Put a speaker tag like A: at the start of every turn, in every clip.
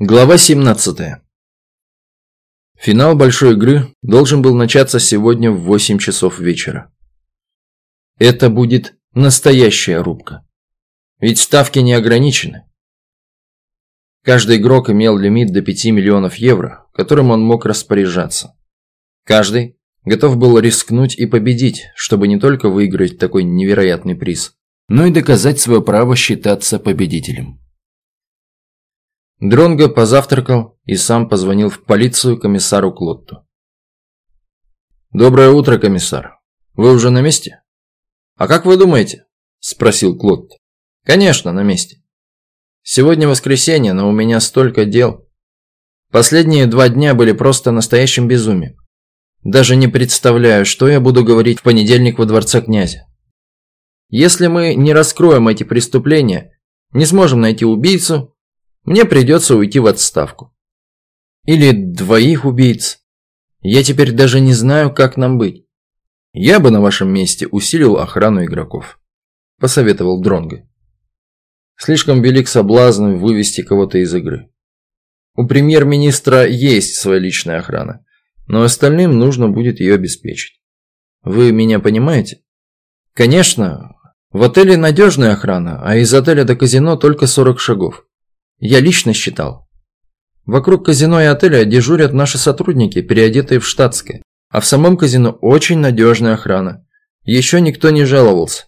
A: Глава 17. Финал большой игры должен был начаться сегодня в 8 часов вечера. Это будет настоящая рубка. Ведь ставки не ограничены. Каждый игрок имел лимит до 5 миллионов евро, которым он мог распоряжаться. Каждый готов был рискнуть и победить, чтобы не только выиграть такой невероятный приз, но и доказать свое право считаться победителем. Дронго позавтракал и сам позвонил в полицию комиссару Клотту. «Доброе утро, комиссар. Вы уже на месте?» «А как вы думаете?» – спросил Клотт. «Конечно, на месте. Сегодня воскресенье, но у меня столько дел. Последние два дня были просто настоящим безумием. Даже не представляю, что я буду говорить в понедельник во дворце князя. Если мы не раскроем эти преступления, не сможем найти убийцу, мне придется уйти в отставку. Или двоих убийц. Я теперь даже не знаю, как нам быть. Я бы на вашем месте усилил охрану игроков. Посоветовал Дронго. Слишком велик соблазн вывести кого-то из игры. У премьер-министра есть своя личная охрана, но остальным нужно будет ее обеспечить. Вы меня понимаете? Конечно, в отеле надежная охрана, а из отеля до казино только 40 шагов. Я лично считал. Вокруг казино и отеля дежурят наши сотрудники, переодетые в штатское. А в самом казино очень надежная охрана. Еще никто не жаловался.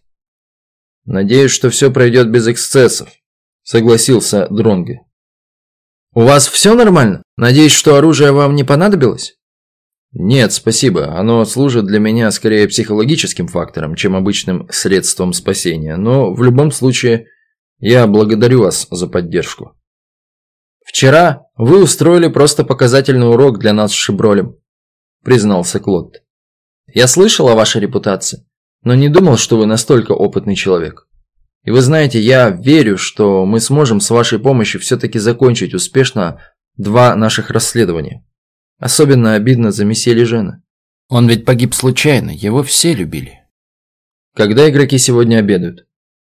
A: Надеюсь, что все пройдет без эксцессов, согласился Дронго. У вас все нормально? Надеюсь, что оружие вам не понадобилось? Нет, спасибо. Оно служит для меня скорее психологическим фактором, чем обычным средством спасения. Но в любом случае, я благодарю вас за поддержку. «Вчера вы устроили просто показательный урок для нас с Шибролем», – признался Клод. «Я слышал о вашей репутации, но не думал, что вы настолько опытный человек. И вы знаете, я верю, что мы сможем с вашей помощью все-таки закончить успешно два наших расследования. Особенно обидно за месье Лежена. Он ведь погиб случайно, его все любили. Когда игроки сегодня обедают?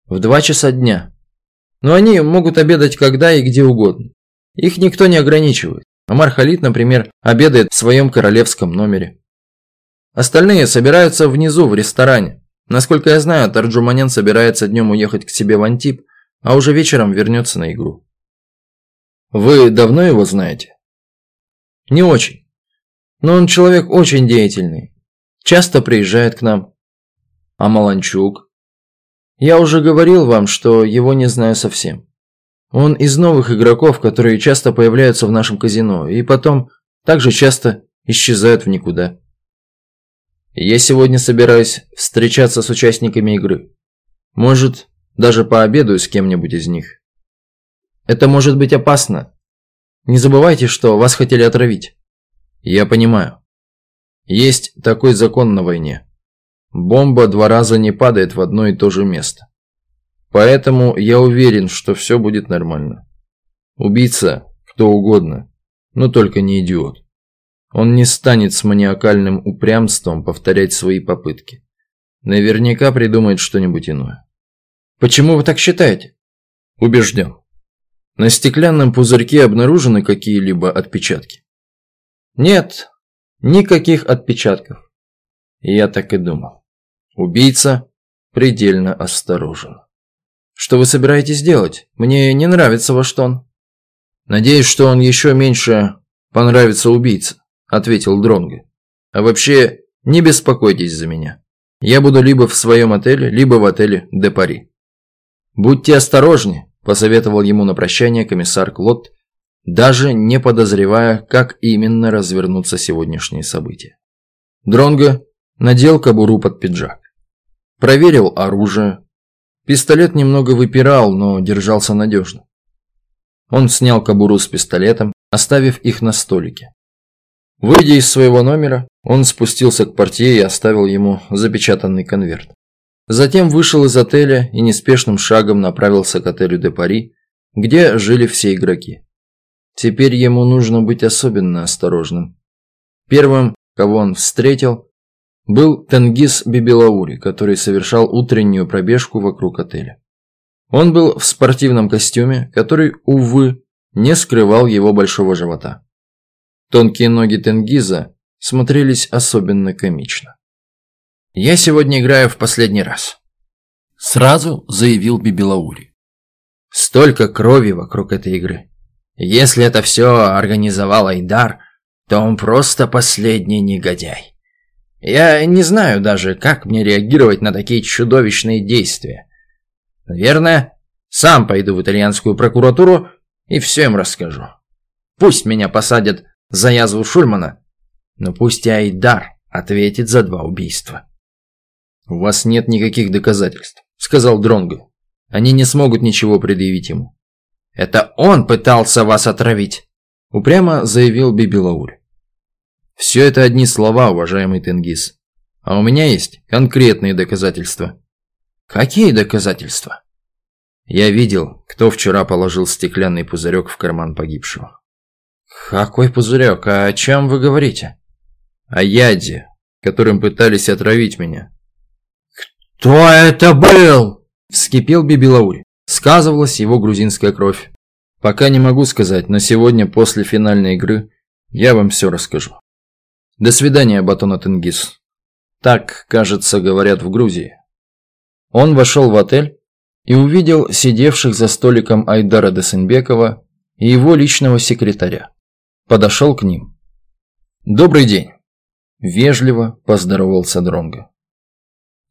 A: В два часа дня. Но они могут обедать когда и где угодно. Их никто не ограничивает. Амар Халид, например, обедает в своем королевском номере. Остальные собираются внизу, в ресторане. Насколько я знаю, Тарджуманян собирается днем уехать к себе в Антип, а уже вечером вернется на игру. Вы давно его знаете? Не очень. Но он человек очень деятельный. Часто приезжает к нам. А Маланчук? Я уже говорил вам, что его не знаю совсем. Он из новых игроков, которые часто появляются в нашем казино, и потом также часто исчезают в никуда. Я сегодня собираюсь встречаться с участниками игры. Может, даже пообедаю с кем-нибудь из них. Это может быть опасно. Не забывайте, что вас хотели отравить. Я понимаю. Есть такой закон на войне. Бомба два раза не падает в одно и то же место. Поэтому я уверен, что все будет нормально. Убийца кто угодно, но только не идиот. Он не станет с маниакальным упрямством повторять свои попытки. Наверняка придумает что-нибудь иное. Почему вы так считаете? Убежден. На стеклянном пузырьке обнаружены какие-либо отпечатки? Нет, никаких отпечатков. Я так и думал. Убийца предельно осторожен. Что вы собираетесь делать? Мне не нравится ваш тон. Надеюсь, что он еще меньше понравится убийце, ответил Дронго. А вообще, не беспокойтесь за меня. Я буду либо в своем отеле, либо в отеле Де Пари. Будьте осторожнее, посоветовал ему на прощание комиссар Клод, даже не подозревая, как именно развернутся сегодняшние события. Дронго надел кобуру под пиджак. Проверил оружие, Пистолет немного выпирал, но держался надежно. Он снял кобуру с пистолетом, оставив их на столике. Выйдя из своего номера, он спустился к портье и оставил ему запечатанный конверт. Затем вышел из отеля и неспешным шагом направился к отелю де Пари, где жили все игроки. Теперь ему нужно быть особенно осторожным. Первым, кого он встретил, был Тенгиз Бибелаури, который совершал утреннюю пробежку вокруг отеля. Он был в спортивном костюме, который, увы, не скрывал его большого живота. Тонкие ноги Тенгиза смотрелись особенно комично. «Я сегодня играю в последний раз», – сразу заявил Бибилаури. «Столько крови вокруг этой игры. Если это все организовал Айдар, то он просто последний негодяй. Я не знаю даже, как мне реагировать на такие чудовищные действия. Наверное, сам пойду в итальянскую прокуратуру и все им расскажу. Пусть меня посадят за язву Шульмана, но пусть Айдар ответит за два убийства. «У вас нет никаких доказательств», — сказал Дронго. «Они не смогут ничего предъявить ему». «Это он пытался вас отравить», — упрямо заявил Бибилауль. «Все это одни слова, уважаемый Тенгиз. А у меня есть конкретные доказательства». «Какие доказательства?» Я видел, кто вчера положил стеклянный пузырек в карман погибшего. «Какой пузырек? А о чем вы говорите?» «О яде, которым пытались отравить меня».
B: «Кто это был?»
A: – вскипел Бибилаури. Сказывалась его грузинская кровь. Пока не могу сказать, но сегодня, после финальной игры, я вам все расскажу. До свидания, Батона Тенгиз. Так, кажется, говорят в Грузии. Он вошел в отель и увидел сидевших за столиком Айдара Десенбекова и его личного секретаря. Подошел к ним. «Добрый день!» Вежливо поздоровался Дронго.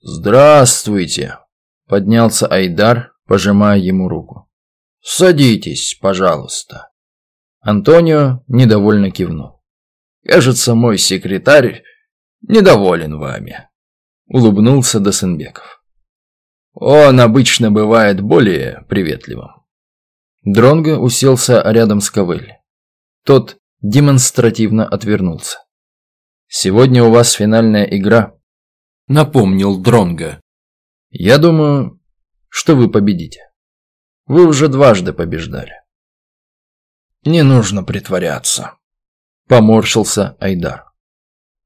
A: «Здравствуйте!» Поднялся Айдар, пожимая ему руку. «Садитесь, пожалуйста». Антонио недовольно кивнул. «Кажется, мой секретарь недоволен вами», — улыбнулся Досенбеков. Он обычно бывает более приветливым. Дронго уселся рядом с Кавелли. Тот демонстративно отвернулся. «Сегодня у вас финальная игра», — напомнил Дронго. «Я думаю, что вы победите. Вы уже дважды побеждали». «Не нужно притворяться», — поморщился Айдар.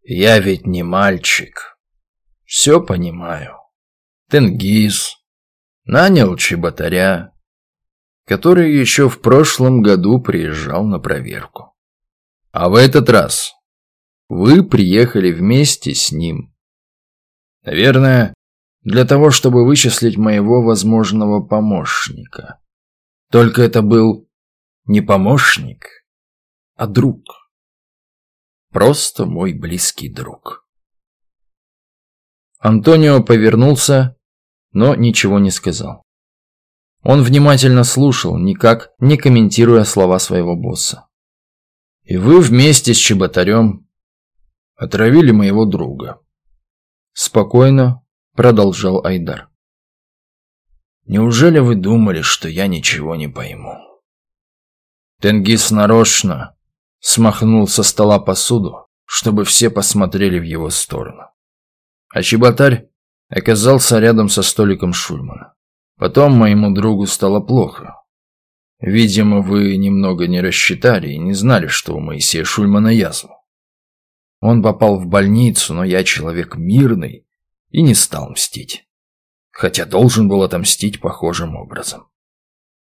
A: «Я ведь не мальчик. Все понимаю». Тенгиз, нанял чеботаря, который еще в прошлом году приезжал на проверку. А в этот раз вы приехали вместе с ним. Наверное, для того, чтобы вычислить моего возможного помощника. Только это был не помощник, а друг. Просто мой близкий друг. Антонио повернулся но ничего не сказал. Он внимательно слушал, никак не комментируя слова своего босса. «И вы вместе с Чеботарем отравили моего друга», – спокойно продолжал Айдар. «Неужели вы думали, что я ничего не пойму?» Тенгиз нарочно смахнул со стола посуду, чтобы все посмотрели в его сторону. А Чеботарь оказался рядом со столиком Шульмана. Потом моему другу стало плохо. Видимо, вы немного не рассчитали и не знали, что у Моисея Шульмана язва. Он попал в больницу, но я человек мирный и не стал мстить. Хотя должен был отомстить похожим образом.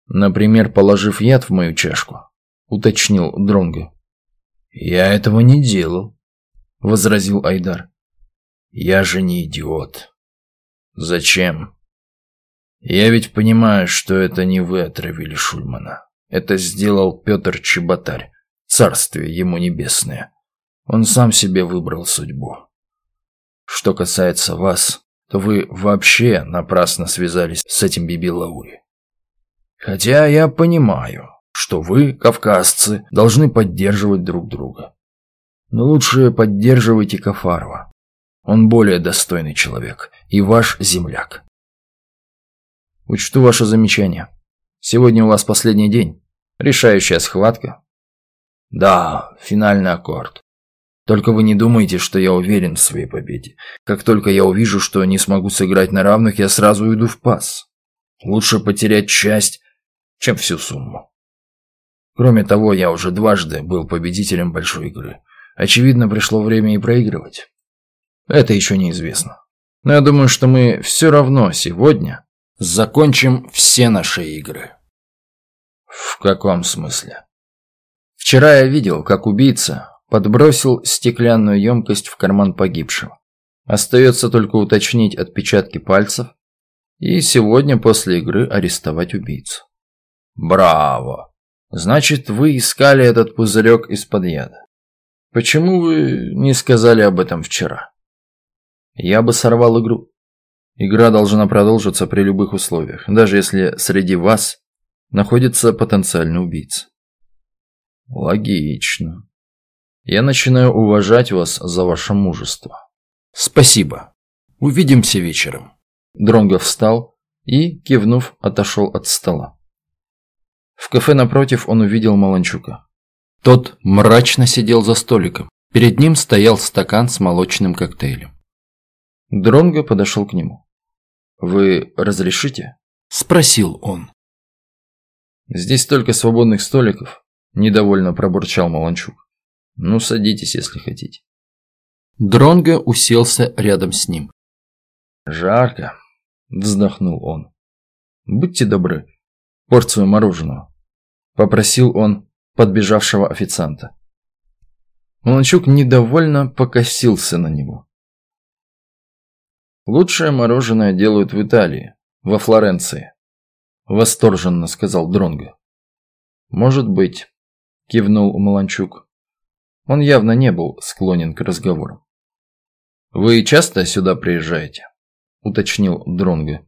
A: Например, положив яд в мою чашку, уточнил Дронго. «Я этого не делал», — возразил Айдар. «Я же не идиот. Зачем? Я ведь понимаю, что это не вы отравили Шульмана. Это сделал Петр Чеботарь, царствие ему небесное. Он сам себе выбрал судьбу. Что касается вас, то вы вообще напрасно связались с этим Биби Лаури. Хотя я понимаю, что вы, кавказцы, должны поддерживать друг друга. Но лучше поддерживайте Кафарова. Он более достойный человек и ваш земляк. Учту ваше замечание. Сегодня у вас последний день. Решающая схватка. Да, финальный аккорд. Только вы не думайте, что я уверен в своей победе. Как только я увижу, что не смогу сыграть на равных, я сразу уйду в пас. Лучше потерять часть, чем всю сумму. Кроме того, я уже дважды был победителем большой игры. Очевидно, пришло время и проигрывать. Это еще неизвестно. Но я думаю, что мы все равно сегодня закончим все наши игры. В каком смысле? Вчера я видел, как убийца подбросил стеклянную емкость в карман погибшего. Остается только уточнить отпечатки пальцев и сегодня после игры арестовать убийцу. Браво! Значит, вы искали этот пузырек из-под яда. Почему вы не сказали об этом вчера? Я бы сорвал игру. Игра должна продолжиться при любых условиях, даже если среди вас находится потенциальный убийца. Логично. Я начинаю уважать вас за ваше мужество. Спасибо. Увидимся вечером. Дронго встал и, кивнув, отошел от стола. В кафе напротив он увидел Маланчука. Тот мрачно сидел за столиком. Перед ним стоял стакан с молочным коктейлем. Дронго подошел к нему. «Вы разрешите?» – спросил он. «Здесь только свободных столиков», – недовольно пробурчал Маланчук. «Ну, садитесь, если хотите». Дронго уселся рядом с ним. «Жарко», – вздохнул он. «Будьте добры, порцию мороженого», – попросил он подбежавшего официанта. Маланчук недовольно покосился на него. «Лучшее мороженое делают в Италии, во Флоренции», – восторженно сказал Дронго. «Может быть», – кивнул Маланчук. Он явно не был склонен к разговору. «Вы часто сюда приезжаете?» – уточнил Дронго.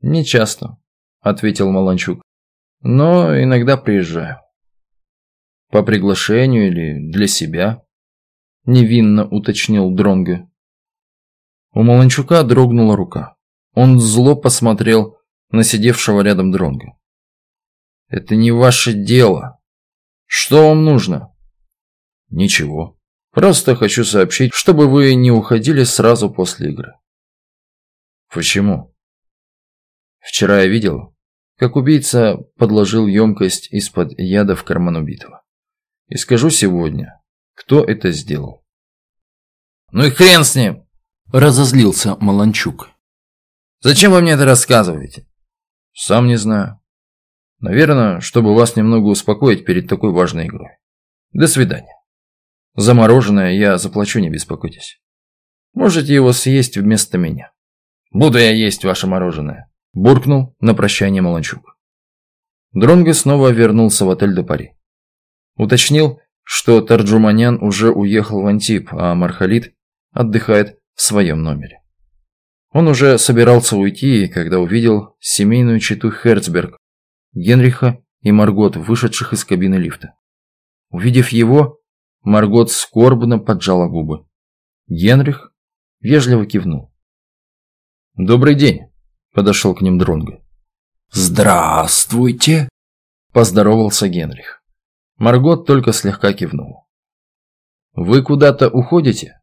A: «Не часто», – ответил Маланчук. «Но иногда приезжаю». «По приглашению или для себя?» – невинно уточнил Дронго. У Маланчука дрогнула рука. Он зло посмотрел на сидевшего рядом Дронга. «Это не ваше дело. Что вам нужно?» «Ничего. Просто хочу сообщить, чтобы вы не уходили сразу после игры». «Почему?» «Вчера я видел, как убийца подложил емкость из-под яда в карман убитого. И скажу сегодня, кто это сделал». «Ну и хрен с ним!» Разозлился Маланчук. «Зачем вы мне это рассказываете?» «Сам не знаю. Наверное, чтобы вас немного успокоить перед такой важной игрой. До свидания. За мороженое я заплачу, не беспокойтесь. Можете его съесть вместо меня. Буду я есть ваше мороженое», – буркнул на прощание Маланчук. Дронго снова вернулся в отель до Пари. Уточнил, что Тарджуманян уже уехал в Антип, а Мархалит отдыхает в своем номере. Он уже собирался уйти, когда увидел семейную читу Херцберг, Генриха и Маргот, вышедших из кабины лифта. Увидев его, Маргот скорбно поджала губы. Генрих вежливо кивнул. «Добрый день», – подошел к ним Дронго. «Здравствуйте», – поздоровался Генрих. Маргот только слегка кивнул. «Вы куда-то уходите?»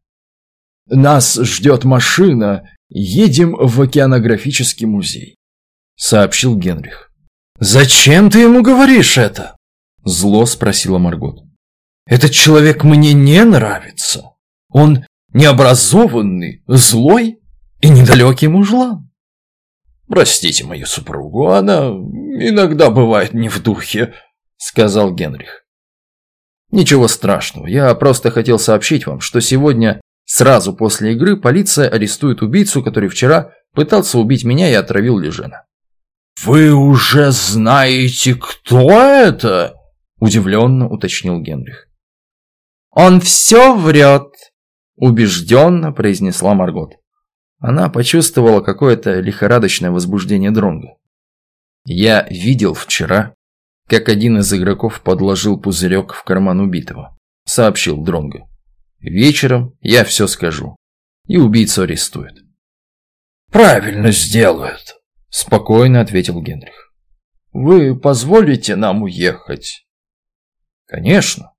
A: Нас ждет машина. Едем в океанографический музей», — сообщил Генрих. «Зачем ты ему говоришь это?» — зло спросила Маргот. «Этот человек мне не нравится. Он необразованный, злой и недалекий мужлан. «Простите мою супругу, она иногда бывает не в духе», — сказал Генрих. «Ничего страшного, я просто хотел сообщить вам, что сегодня Сразу после игры полиция арестует убийцу, который вчера пытался убить меня и отравил Лежена. «Вы уже знаете, кто это?» – удивленно уточнил Генрих. «Он все врет», – убежденно произнесла Маргот. Она почувствовала какое-то лихорадочное возбуждение Дронга. «Я видел вчера, как один из игроков подложил пузырек в карман убитого», – сообщил Дронго. Вечером я все скажу. И убийцу арестуют. «Правильно сделают», – спокойно ответил Генрих. «Вы позволите нам уехать?» «Конечно».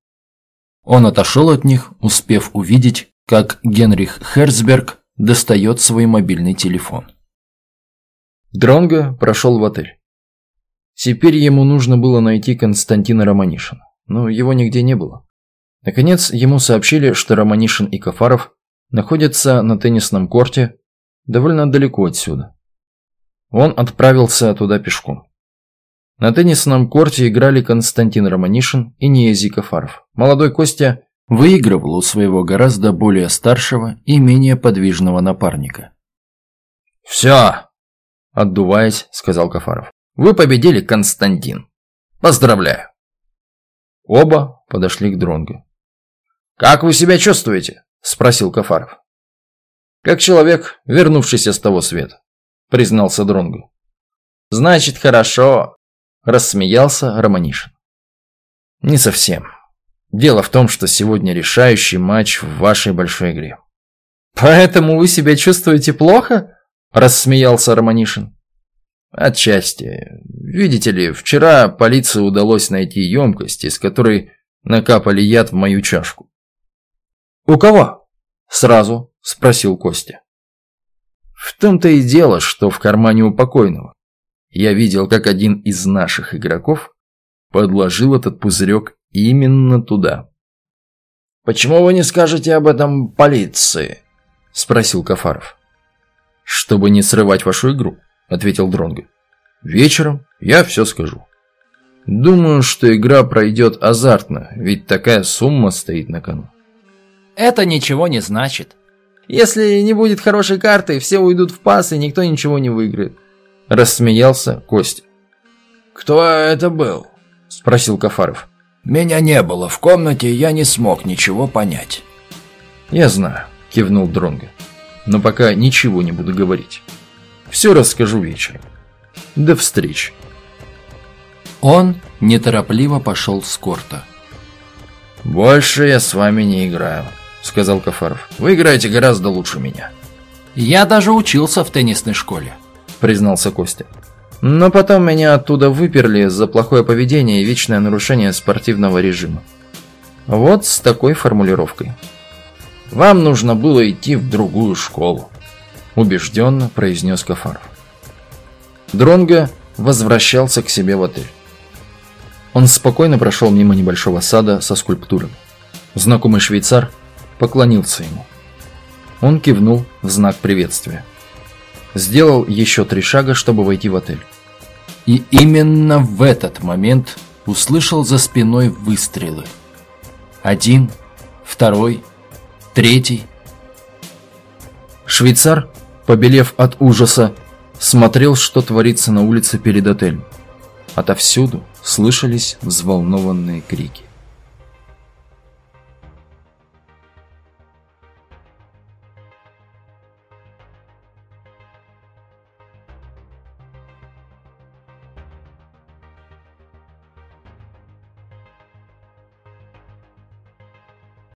A: Он отошел от них, успев увидеть, как Генрих Херцберг достает свой мобильный телефон. Дронго прошел в отель. Теперь ему нужно было найти Константина Романишина, но его нигде не было. Наконец, ему сообщили, что Романишин и Кафаров находятся на теннисном корте довольно далеко отсюда. Он отправился туда пешком. На теннисном корте играли Константин Романишин и Ниези Кафаров. Молодой Костя выигрывал у своего гораздо более старшего и менее подвижного напарника.
B: «Все!»
A: – отдуваясь, сказал Кафаров. «Вы победили, Константин. Поздравляю!» Оба подошли к Дронго.
B: «Как вы себя чувствуете?» – спросил Кафаров.
A: «Как человек, вернувшийся с того света», – признался Дронго.
B: «Значит, хорошо», – рассмеялся Романишин.
A: «Не совсем. Дело в том, что сегодня решающий матч в вашей большой игре».
B: «Поэтому вы себя чувствуете плохо?» – рассмеялся Романишин.
A: «Отчасти. Видите ли, вчера полиции удалось найти емкость, из которой накапали яд в мою чашку».
B: «У кого?» – сразу – спросил Костя.
A: В том-то и дело, что в кармане у покойного. Я видел, как один из наших игроков подложил этот пузырек именно туда.
B: «Почему вы не скажете об этом полиции?» – спросил Кафаров.
A: «Чтобы не срывать вашу игру», – ответил Дронго. «Вечером я все скажу. Думаю, что игра пройдет азартно, ведь такая сумма стоит на кону».
C: «Это ничего не значит»,
B: если не будет хорошей карты, все уйдут в пас, и никто ничего не выиграет.
A: Рассмеялся Костя.
B: «Кто это был?» – спросил Кафаров.
D: «Меня не было в комнате, я не смог ничего понять».
A: «Я знаю», – кивнул Дронго. «Но пока ничего не буду говорить. Все расскажу вечером. До встречи».
C: Он неторопливо пошел с корта.
A: «Больше я с вами не играю», сказал Кафаров. «Вы играете гораздо лучше меня».
C: «Я даже учился в теннисной школе»,
A: признался Костя. «Но потом меня оттуда выперли за плохое поведение и вечное нарушение спортивного режима. Вот с такой формулировкой. Вам нужно было идти в другую школу», убежденно произнес Кафаров. Дронго возвращался к себе в отель. Он спокойно прошел мимо небольшого сада со скульптурами. Знакомый швейцар – поклонился ему. Он кивнул в знак приветствия. Сделал еще три шага, чтобы войти в отель. И именно в этот момент услышал за спиной выстрелы. Один, второй, третий. Швейцар, побелев от ужаса, смотрел, что творится на улице перед отелем. Отовсюду слышались взволнованные крики.